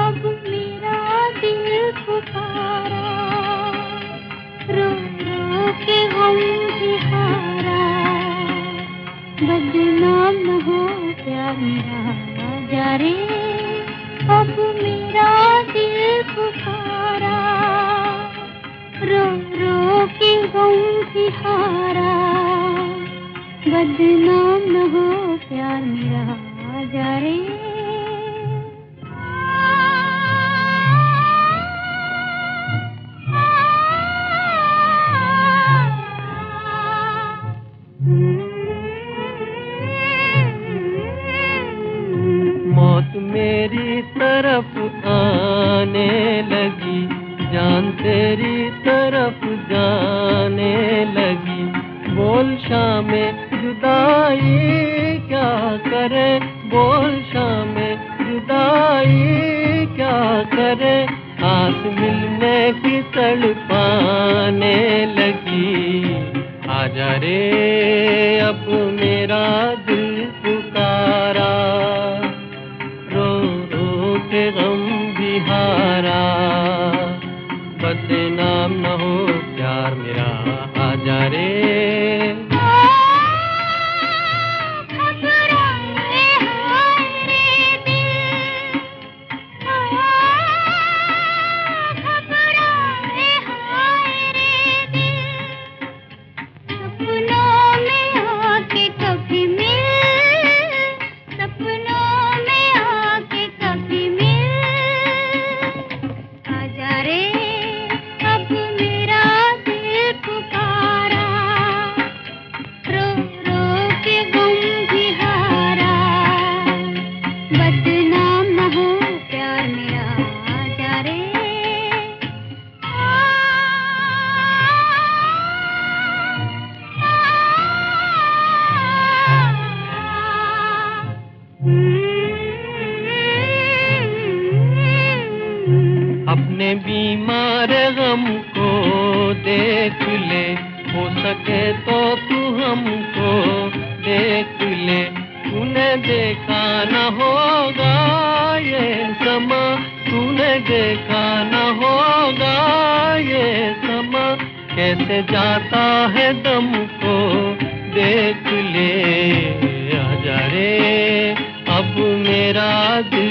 अब दिल रो हम बदनाम न हो प्यार मेरा जा रही अब दिल रो हम भी हारा बदनाम हो प्यार मेरा तरफ़ आने लगी, जान तेरी तरफ़ जाने लगी। बोल शाम, जुदाई क्या करे? बोल शाम, जुदाई क्या करे? आस मिलने की तड़पाने लगी। आजा रे। बदनाम न हो प्यार मेरा बीमार गम को देख ले, हो सके तो तू हमको देख ले। तूने देखा न होगा ये समा, तूने देखा न होगा ये समा। कैसे जाता है दम को देख ले आजा रे, अब मेरा दिल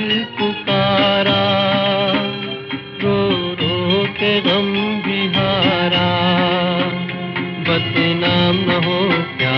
के गम बिहारा बदनाम न हो मेरा